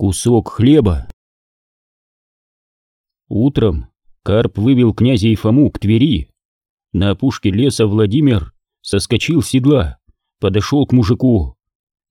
кусок хлеба. Утром Карп вывел князя и Фому к Твери. На опушке леса Владимир соскочил с седла, подошел к мужику.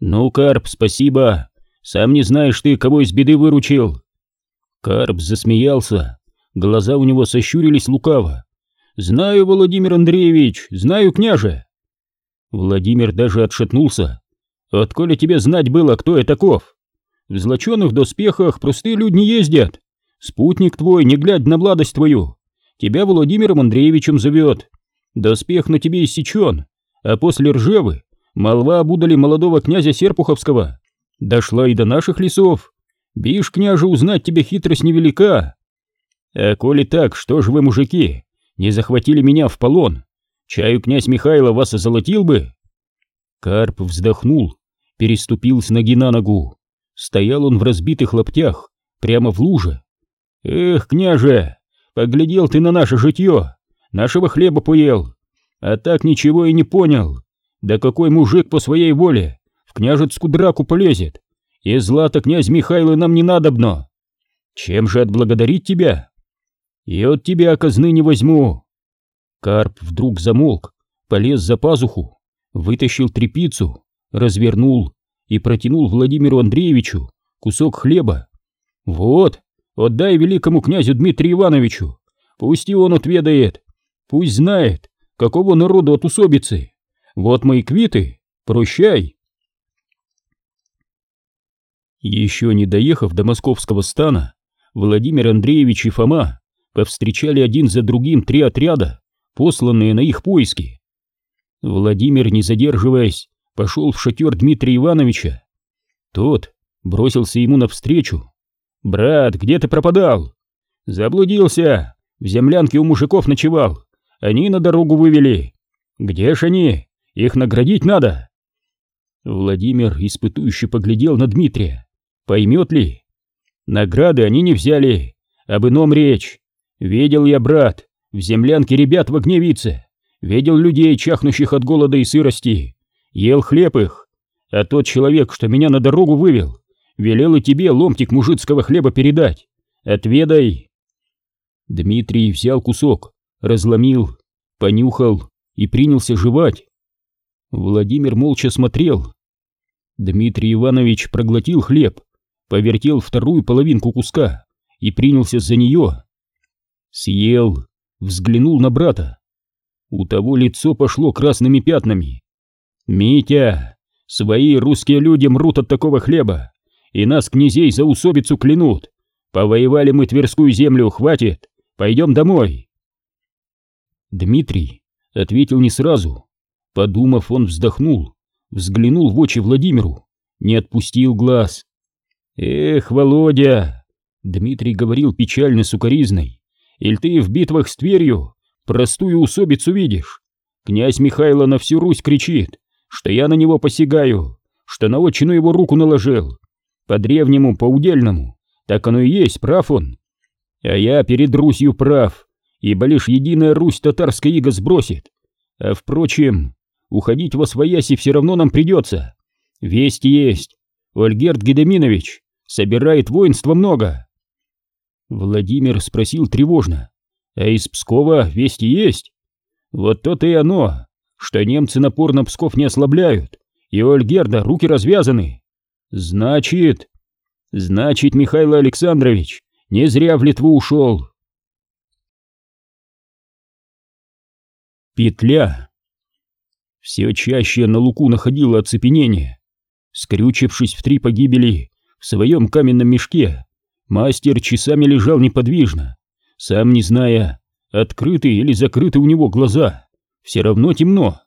«Ну, Карп, спасибо, сам не знаешь ты, кого из беды выручил». Карп засмеялся, глаза у него сощурились лукаво. «Знаю, Владимир Андреевич, знаю, княже!» Владимир даже отшатнулся. «Отколи тебе знать было, кто я таков? В злоченных доспехах простые люди не ездят. Спутник твой, не глядь на младость твою, тебя Владимиром Андреевичем зовет. Доспех на тебе иссечен, а после Ржевы молва об удали молодого князя Серпуховского дошла и до наших лесов. Бишь, княже, узнать тебе хитрость невелика. А коли так, что ж вы, мужики, не захватили меня в полон? Чаю князь Михайло вас озолотил бы?» Карп вздохнул, переступил с ноги на ногу. Стоял он в разбитых лаптях, прямо в луже. «Эх, княже, поглядел ты на наше житье, нашего хлеба поел, а так ничего и не понял. Да какой мужик по своей воле в княжецкую драку полезет? И злато князь Михайло нам не надобно. Чем же отблагодарить тебя? И от тебя казны не возьму». Карп вдруг замолк, полез за пазуху, вытащил трепицу, развернул и протянул Владимиру Андреевичу кусок хлеба. «Вот, отдай великому князю Дмитрию Ивановичу, пусть и он отведает, пусть знает, какого народу от усобицы. Вот мои квиты, прощай!» Еще не доехав до московского стана, Владимир Андреевич и Фома повстречали один за другим три отряда, посланные на их поиски. Владимир, не задерживаясь, пошел в шатер Дмитрия Ивановича. Тот бросился ему навстречу. «Брат, где ты пропадал?» «Заблудился, в землянке у мужиков ночевал, они на дорогу вывели. Где ж они? Их наградить надо!» Владимир испытующе поглядел на Дмитрия. Поймет ли? Награды они не взяли, об ином речь. Видел я, брат, в землянке ребят в огневице. Видел людей, чахнущих от голода и сырости ел хлеб их, а тот человек, что меня на дорогу вывел, велел и тебе ломтик мужицкого хлеба передать. Отведай!» Дмитрий взял кусок, разломил, понюхал и принялся жевать. Владимир молча смотрел. Дмитрий Иванович проглотил хлеб, повертел вторую половинку куска и принялся за нее. Съел, взглянул на брата. У того лицо пошло красными пятнами. «Митя, свои русские люди мрут от такого хлеба, и нас, князей, за усобицу клянут. Повоевали мы Тверскую землю, хватит, пойдем домой». Дмитрий ответил не сразу. Подумав, он вздохнул, взглянул в очи Владимиру, не отпустил глаз. «Эх, Володя!» — Дмитрий говорил печально сукоризной. «Иль ты в битвах с Тверью простую усобицу видишь? Князь Михайло на всю Русь кричит, что я на него посягаю, что на отчину его руку наложил. По-древнему, по-удельному, так оно и есть, прав он. А я перед Русью прав, ибо лишь единая Русь татарская иго сбросит. А впрочем, уходить во свояси все равно нам придется. Весть есть. Ольгерт Гедеминович собирает воинство много. Владимир спросил тревожно. А из Пскова вести есть? Вот то-то и оно что немцы напор на Псков не ослабляют, и у Ольгерда руки развязаны. Значит... Значит, Михаил Александрович не зря в Литву ушел. Петля. Все чаще на луку находило оцепенение. Скрючившись в три погибели в своем каменном мешке, мастер часами лежал неподвижно, сам не зная, открыты или закрыты у него глаза все равно темно.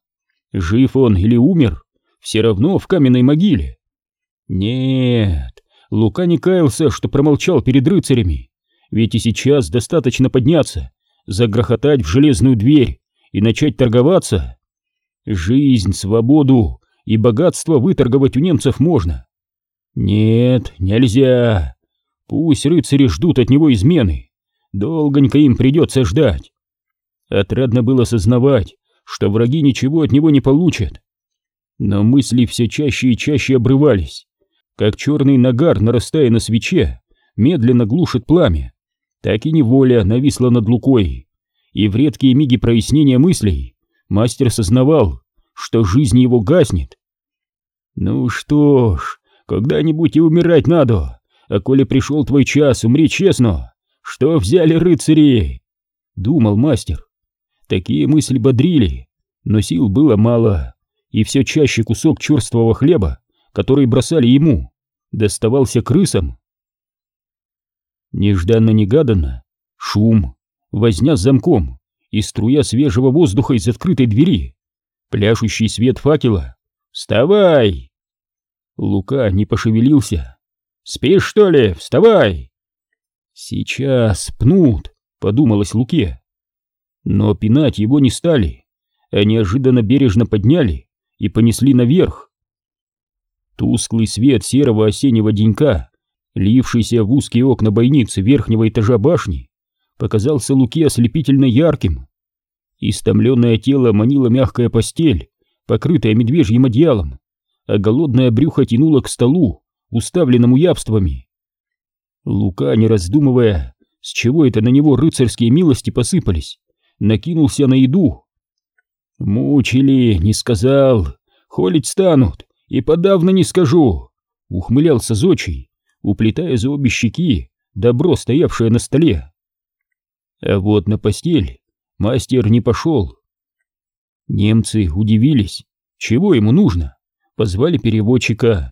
Жив он или умер, все равно в каменной могиле. Нет, Лука не каялся, что промолчал перед рыцарями, ведь и сейчас достаточно подняться, загрохотать в железную дверь и начать торговаться. Жизнь, свободу и богатство выторговать у немцев можно. Нет, нельзя. Пусть рыцари ждут от него измены. Долгонько им придется ждать. Отрадно было сознавать, что враги ничего от него не получат. Но мысли все чаще и чаще обрывались. как черный нагар, нарастая на свече, медленно глушит пламя, так и неволя нависла над Лукой, и в редкие миги прояснения мыслей мастер сознавал, что жизнь его гаснет. «Ну что ж, когда-нибудь и умирать надо, а коли пришел твой час, умри честно, что взяли рыцари?» — думал мастер. Такие мысли бодрили, но сил было мало, и все чаще кусок черствого хлеба, который бросали ему, доставался крысам. Нежданно-негаданно шум, возня с замком и струя свежего воздуха из открытой двери, пляшущий свет факела. «Вставай!» Лука не пошевелился. «Спишь, что ли? Вставай!» «Сейчас пнут», — подумалось Луке. Но пинать его не стали, а неожиданно бережно подняли и понесли наверх. Тусклый свет серого осеннего денька, лившийся в узкие окна бойницы верхнего этажа башни, показался Луке ослепительно ярким. Истомленное тело манило мягкая постель, покрытая медвежьим одеялом, а голодное брюхо тянуло к столу, уставленному ябствами. Лука, не раздумывая, с чего это на него рыцарские милости посыпались, накинулся на еду. «Мучили, не сказал, холить станут, и подавно не скажу», — ухмылялся Зочий, уплетая за обе щеки добро, стоявшее на столе. А вот на постель мастер не пошел. Немцы удивились, чего ему нужно, позвали переводчика.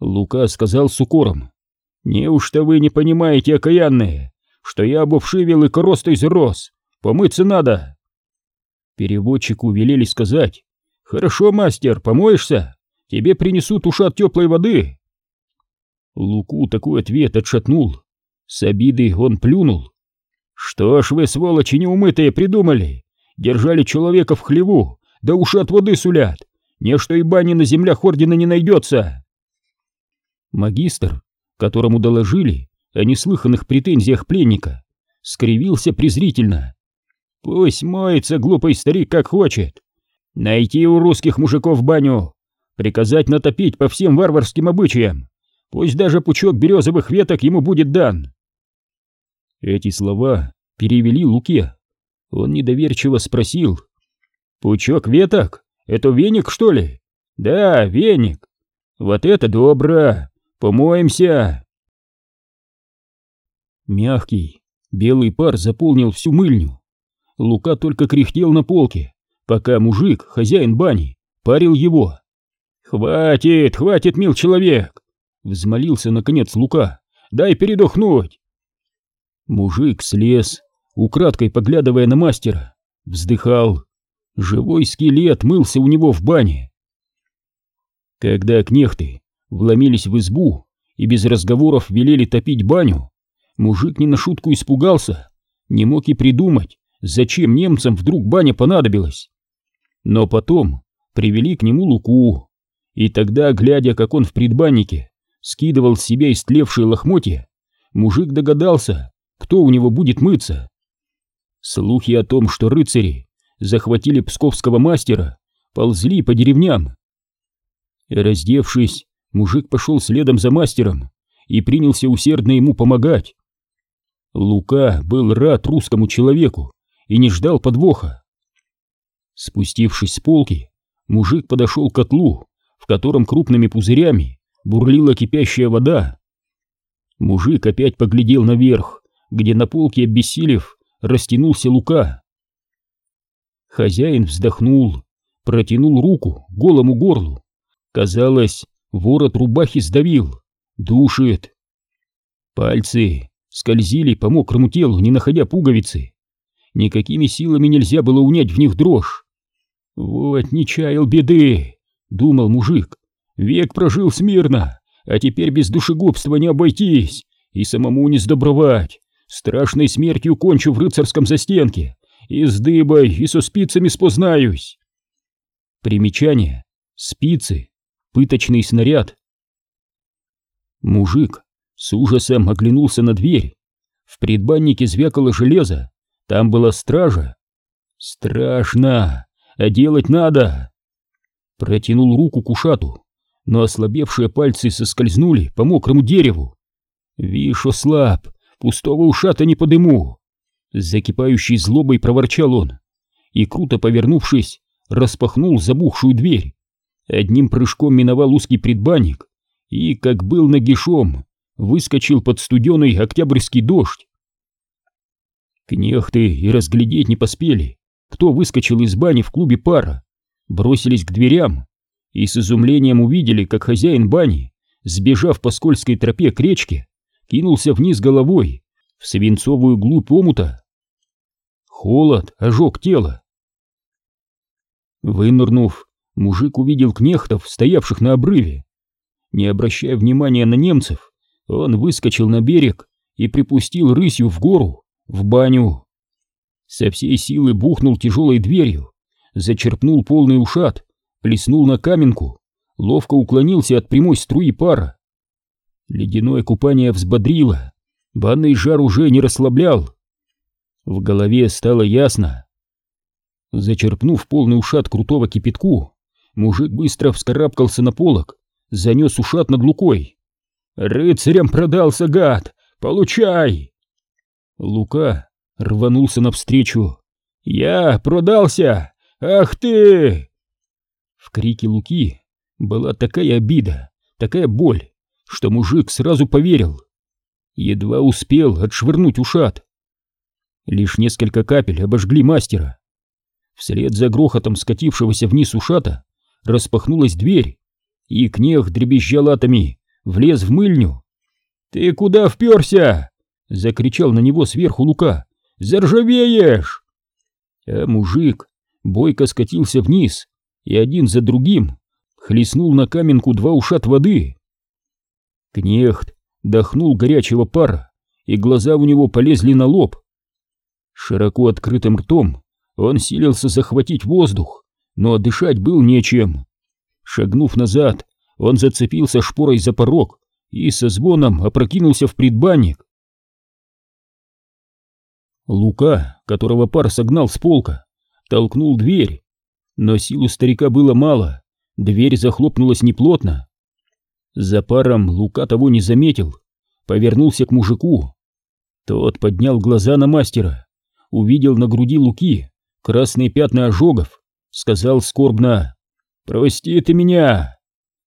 Лука сказал с укором, «Неужто вы не понимаете, окаянные, что я обувшивил и коростой зарос, Помыться надо. Переводчику велели сказать. Хорошо, мастер, помоешься? Тебе принесут ушат теплой воды. Луку такой ответ отшатнул. С обиды он плюнул. Что ж вы, сволочи неумытые, придумали? Держали человека в хлеву, да ушат воды сулят. Нечто и бани на землях ордена не найдется. Магистр, которому доложили о неслыханных претензиях пленника, скривился презрительно. Пусть моется глупый старик как хочет. Найти у русских мужиков баню, приказать натопить по всем варварским обычаям. Пусть даже пучок березовых веток ему будет дан. Эти слова перевели Луке. Он недоверчиво спросил. «Пучок веток? Это веник, что ли?» «Да, веник. Вот это добро. Помоемся!» Мягкий, белый пар заполнил всю мыльню. Лука только кряхтел на полке, пока мужик, хозяин бани, парил его. «Хватит, хватит, мил человек!» — взмолился наконец Лука. «Дай передохнуть!» Мужик слез, украдкой поглядывая на мастера, вздыхал. Живой скелет мылся у него в бане. Когда кнехты вломились в избу и без разговоров велели топить баню, мужик не на шутку испугался, не мог и придумать, зачем немцам вдруг баня понадобилась. Но потом привели к нему Луку, и тогда, глядя, как он в предбаннике скидывал с себя истлевшие лохмотья, мужик догадался, кто у него будет мыться. Слухи о том, что рыцари захватили псковского мастера, ползли по деревням. Раздевшись, мужик пошел следом за мастером и принялся усердно ему помогать. Лука был рад русскому человеку, и не ждал подвоха. Спустившись с полки, мужик подошел к котлу, в котором крупными пузырями бурлила кипящая вода. Мужик опять поглядел наверх, где на полке, обессилев, растянулся лука. Хозяин вздохнул, протянул руку голому горлу. Казалось, ворот рубахи сдавил, душит. Пальцы скользили по мокрому телу, не находя пуговицы. Никакими силами нельзя было унять в них дрожь. «Вот не чаял беды», — думал мужик. «Век прожил смирно, а теперь без душегубства не обойтись и самому не сдобровать. Страшной смертью кончу в рыцарском застенке, и с дыбой, и со спицами спознаюсь». Примечание. Спицы. Пыточный снаряд. Мужик с ужасом оглянулся на дверь. В предбаннике звякало железо, там была стража. Страшно, а делать надо. Протянул руку к ушату. но ослабевшие пальцы соскользнули по мокрому дереву. «Вишь, ослаб, пустого ушата не подыму!» С закипающей злобой проворчал он и, круто повернувшись, распахнул забухшую дверь. Одним прыжком миновал узкий предбанник и, как был нагишом, выскочил под студеный октябрьский дождь. Кнехты и разглядеть не поспели, кто выскочил из бани в клубе пара, бросились к дверям и с изумлением увидели, как хозяин бани, сбежав по скользкой тропе к речке, кинулся вниз головой в свинцовую глубь омута. Холод ожег тело. Вынырнув, мужик увидел кнехтов, стоявших на обрыве. Не обращая внимания на немцев, он выскочил на берег и припустил рысью в гору, в баню. Со всей силы бухнул тяжелой дверью, зачерпнул полный ушат, плеснул на каменку, ловко уклонился от прямой струи пара. Ледяное купание взбодрило, банный жар уже не расслаблял. В голове стало ясно. Зачерпнув полный ушат крутого кипятку, мужик быстро вскарабкался на полок, занес ушат над лукой. «Рыцарям продался, гад! Получай!» Лука рванулся навстречу. «Я продался! Ах ты!» В крике Луки была такая обида, такая боль, что мужик сразу поверил. Едва успел отшвырнуть ушат. Лишь несколько капель обожгли мастера. Вслед за грохотом скатившегося вниз ушата распахнулась дверь, и кнех дребезжал атами, влез в мыльню. «Ты куда вперся?» — закричал на него сверху Лука. «Заржавеешь!» А мужик бойко скатился вниз и один за другим хлестнул на каменку два ушат воды. Кнехт дохнул горячего пара, и глаза у него полезли на лоб. Широко открытым ртом он силился захватить воздух, но дышать был нечем. Шагнув назад, он зацепился шпорой за порог и со звоном опрокинулся в предбанник. Лука, которого пар согнал с полка, толкнул дверь, но сил у старика было мало, дверь захлопнулась неплотно. За паром Лука того не заметил, повернулся к мужику. Тот поднял глаза на мастера, увидел на груди Луки красные пятна ожогов, сказал скорбно «Прости ты меня!»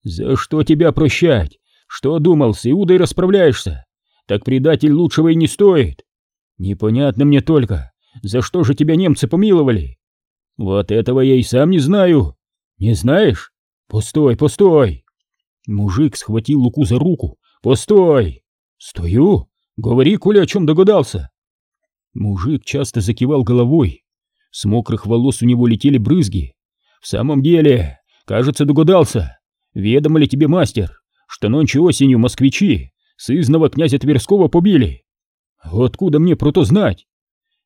«За что тебя прощать? Что думал, с Иудой расправляешься? Так предатель лучшего и не стоит. Непонятно мне только, за что же тебя немцы помиловали? Вот этого я и сам не знаю. Не знаешь? Постой, постой!» Мужик схватил Луку за руку. «Постой!» «Стою! Говори, коли о чем догадался!» Мужик часто закивал головой. С мокрых волос у него летели брызги. «В самом деле, кажется, догадался. Ведомо ли тебе, мастер, что нонче осенью москвичи сызного князя Тверского побили? Откуда мне про то знать?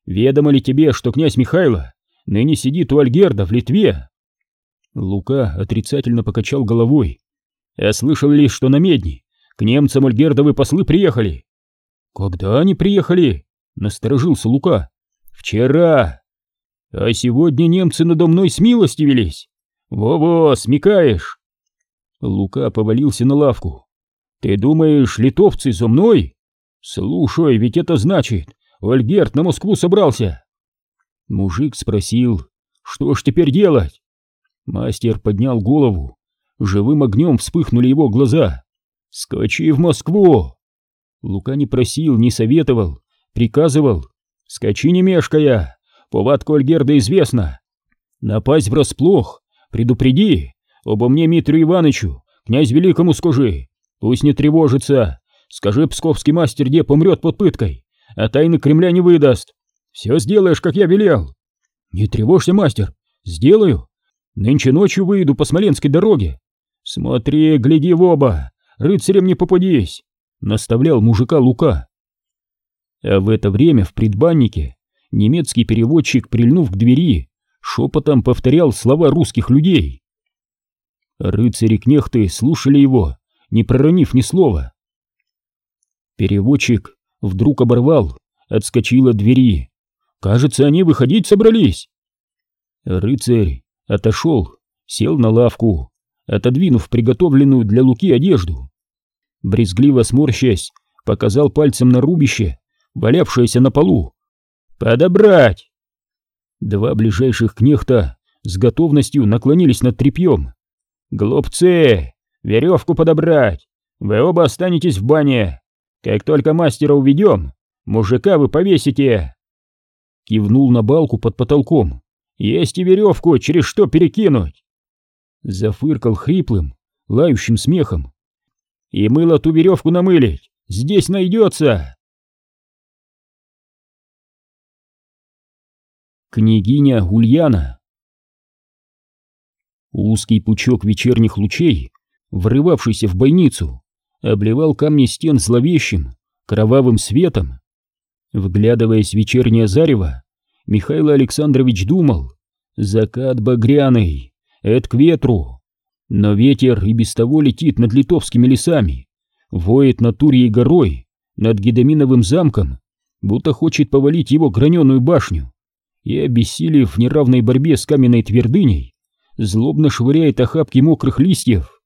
Ведомо ли тебе, что князь Михайло ныне сидит у Альгерда в Литве?» Лука отрицательно покачал головой. «Я слышал лишь, что на медни к немцам Альгердовы послы приехали». «Когда они приехали?» — насторожился Лука. «Вчера. А сегодня немцы надо мной смилостивились. Во-во, смекаешь. Лука повалился на лавку. «Ты думаешь, литовцы за мной? Слушай, ведь это значит, Ольгерт на Москву собрался!» Мужик спросил, что ж теперь делать? Мастер поднял голову, живым огнем вспыхнули его глаза. «Скачи в Москву!» Лука не просил, не советовал, приказывал. «Скачи не мешкая, повадка Ольгерда известна. Напасть врасплох, предупреди, Обо мне Митрию Ивановичу, князь Великому скажи, пусть не тревожится. Скажи, псковский мастер где помрет под пыткой, а тайны Кремля не выдаст. Все сделаешь, как я велел. Не тревожься, мастер, сделаю. Нынче ночью выйду по Смоленской дороге. Смотри, гляди в оба, рыцарем не попадись, наставлял мужика Лука. А в это время в предбаннике немецкий переводчик, прильнув к двери, шепотом повторял слова русских людей. Рыцари-кнехты слушали его, не проронив ни слова. Переводчик вдруг оборвал, отскочил от двери. Кажется, они выходить собрались. Рыцарь отошел, сел на лавку, отодвинув приготовленную для Луки одежду. Брезгливо сморщаясь, показал пальцем на рубище, валявшееся на полу. «Подобрать!» Два ближайших кнехта с готовностью наклонились над тряпьем. «Глупцы! Веревку подобрать! Вы оба останетесь в бане! Как только мастера уведем, мужика вы повесите!» Кивнул на балку под потолком. «Есть и веревку, через что перекинуть!» Зафыркал хриплым, лающим смехом. «И мыло ту веревку намылить! Здесь найдется!» Княгиня Ульяна Узкий пучок вечерних лучей, врывавшийся в бойницу, обливал камни стен зловещим, кровавым светом. Вглядываясь в вечернее зарево, Михаил Александрович думал, закат багряный, это к ветру. Но ветер и без того летит над литовскими лесами, воет над Турьей горой, над Гедоминовым замком, будто хочет повалить его граненую башню, и, обессилев в неравной борьбе с каменной твердыней, злобно швыряет охапки мокрых листьев.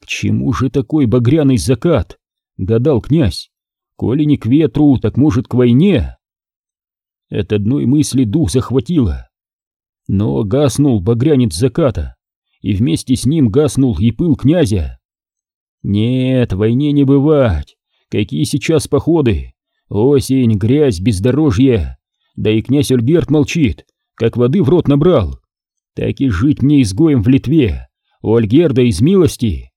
К чему же такой багряный закат? Гадал князь. Коли не к ветру, так может к войне. От одной мысли дух захватило. Но гаснул багрянец заката, и вместе с ним гаснул и пыл князя. Нет, войне не бывать. Какие сейчас походы? Осень, грязь, бездорожье. Да и князь Ольгерт молчит, как воды в рот набрал. Так и жить мне изгоем в Литве, у Ольгерда из милости.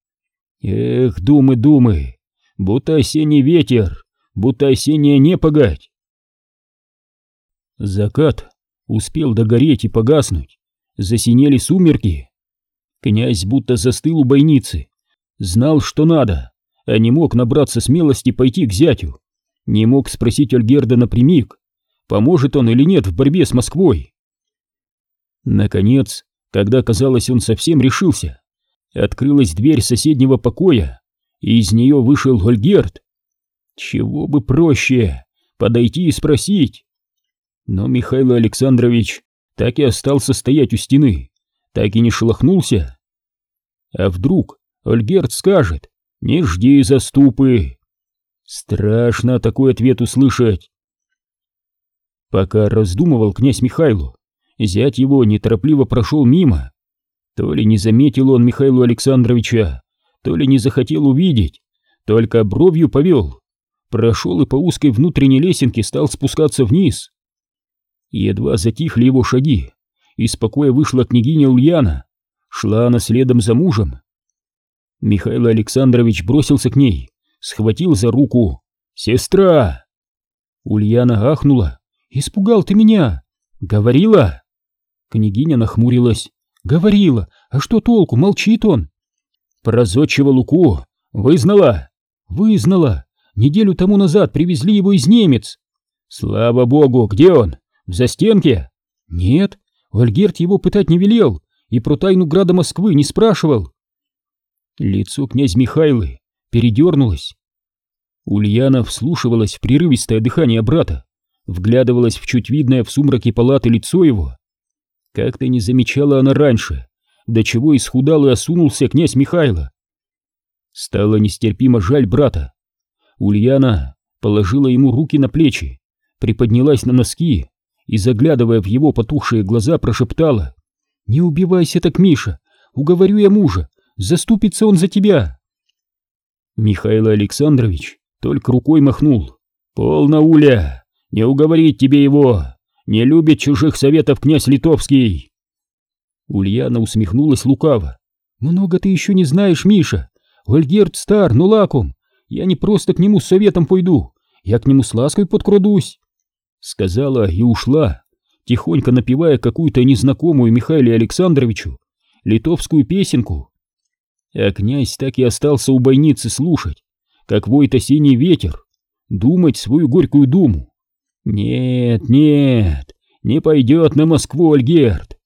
Эх, думы, думы, будто осенний ветер, будто осенняя непогодь. Закат успел догореть и погаснуть, засинели сумерки. Князь будто застыл у бойницы, знал, что надо, а не мог набраться смелости пойти к зятю, не мог спросить Ольгерда напрямик, поможет он или нет в борьбе с Москвой. Наконец, когда казалось он совсем решился, открылась дверь соседнего покоя, и из нее вышел Ольгерт. Чего бы проще, подойти и спросить. Но Михаил Александрович так и остался стоять у стены, так и не шелохнулся. А вдруг Ольгерт скажет «Не жди заступы». Страшно такой ответ услышать. Пока раздумывал князь Михайло, Зять его неторопливо прошел мимо. То ли не заметил он Михаила Александровича, то ли не захотел увидеть, только бровью повел. Прошел и по узкой внутренней лесенке стал спускаться вниз. Едва затихли его шаги, из покоя вышла княгиня Ульяна, шла она следом за мужем. Михаил Александрович бросился к ней, схватил за руку. «Сестра!» Ульяна ахнула. «Испугал ты меня!» «Говорила?» Княгиня нахмурилась. «Говорила, а что толку, молчит он?» «Прозодчего Луку вызнала?» «Вызнала. Неделю тому назад привезли его из немец». «Слава богу, где он? В застенке?» «Нет, Ольгерт его пытать не велел и про тайну града Москвы не спрашивал». Лицо князь Михайлы передернулось. Ульяна вслушивалась в прерывистое дыхание брата, вглядывалась в чуть видное в сумраке палаты лицо его. Как-то не замечала она раньше, до чего исхудал и осунулся князь Михайло. Стало нестерпимо жаль брата. Ульяна положила ему руки на плечи, приподнялась на носки и, заглядывая в его потухшие глаза, прошептала «Не убивайся так, Миша, уговорю я мужа, заступится он за тебя». Михаил Александрович только рукой махнул. «Полно, Уля, не уговорить тебе его, не любит чужих советов князь Литовский. Ульяна усмехнулась лукаво. Много ты еще не знаешь, Миша. Ольгерт стар, но лаком. Я не просто к нему с советом пойду, я к нему с лаской подкрадусь. Сказала и ушла, тихонько напевая какую-то незнакомую Михаилу Александровичу литовскую песенку. А князь так и остался у бойницы слушать, как воет осенний ветер, думать свою горькую думу. Нет, нет, не пойдет на Москву Ольгерт.